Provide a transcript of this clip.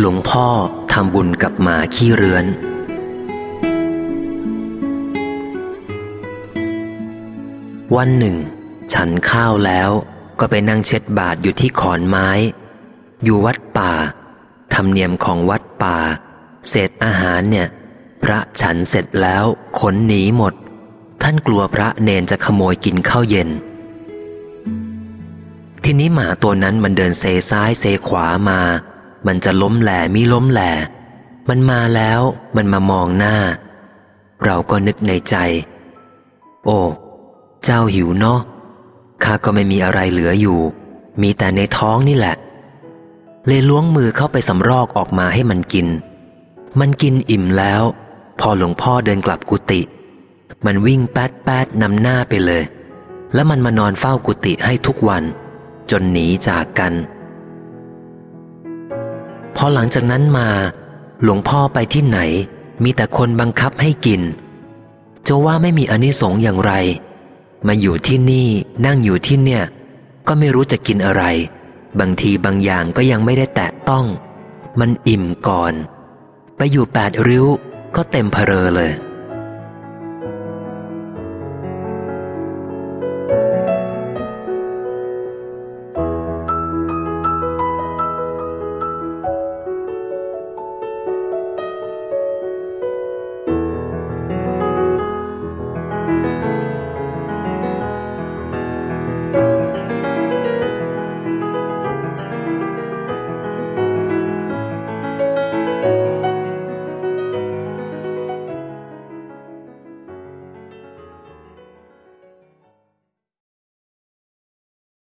หลวงพ่อทำบุญกับหมาขี้เรือน วันหนึ่ง ฉันข้าวแล้วก็ไปนั่งเช็ดบาทอยู่ที่ขอนไม้ อยู่วัดป่า ธรรมเนียมของวัดป่า เศษอาหารเนี่ย พระฉันเสร็จแล้วขนหนีหมด ท่านกลัวพระเนนจะขโมยกินข้าวเย็น ทีนี้หมาตัวนั้นมันเดินเซซ้ายเซขวามา มันจะล้มแหล่มีล้มแหล่ มันมาแล้วมันมามองหน้า เราก็นึกในใจ โอ้ เจ้าหิวเนาะข้าก็ไม่มีอะไรเหลืออยู่ มีแต่ในท้องนี่แหละ เลยล้วงมือเข้าไปสำรอกออกมาให้มันกิน มันกินอิ่มแล้ว พอหลวงพ่อเดินกลับกุฏิมันวิ่งแป๊ดแป๊ดนำหน้าไปเลย แล้วมันมานอนเฝ้ากุฏิให้ทุกวัน จนหนีจากกัน พอหลังจากนั้นมา หลวงพ่อไปที่ไหน มีแต่คนบังคับให้กิน จะว่าไม่มีอนิสงส์อย่างไร มาอยู่ที่นี่นั่งอยู่ที่เนี่ย ก็ไม่รู้จะกินอะไร บางทีบางอย่างก็ยังไม่ได้แตะต้อง มันอิ่มก่อน ไปอยู่แปดริ้วก็เต็มเพเรอเลย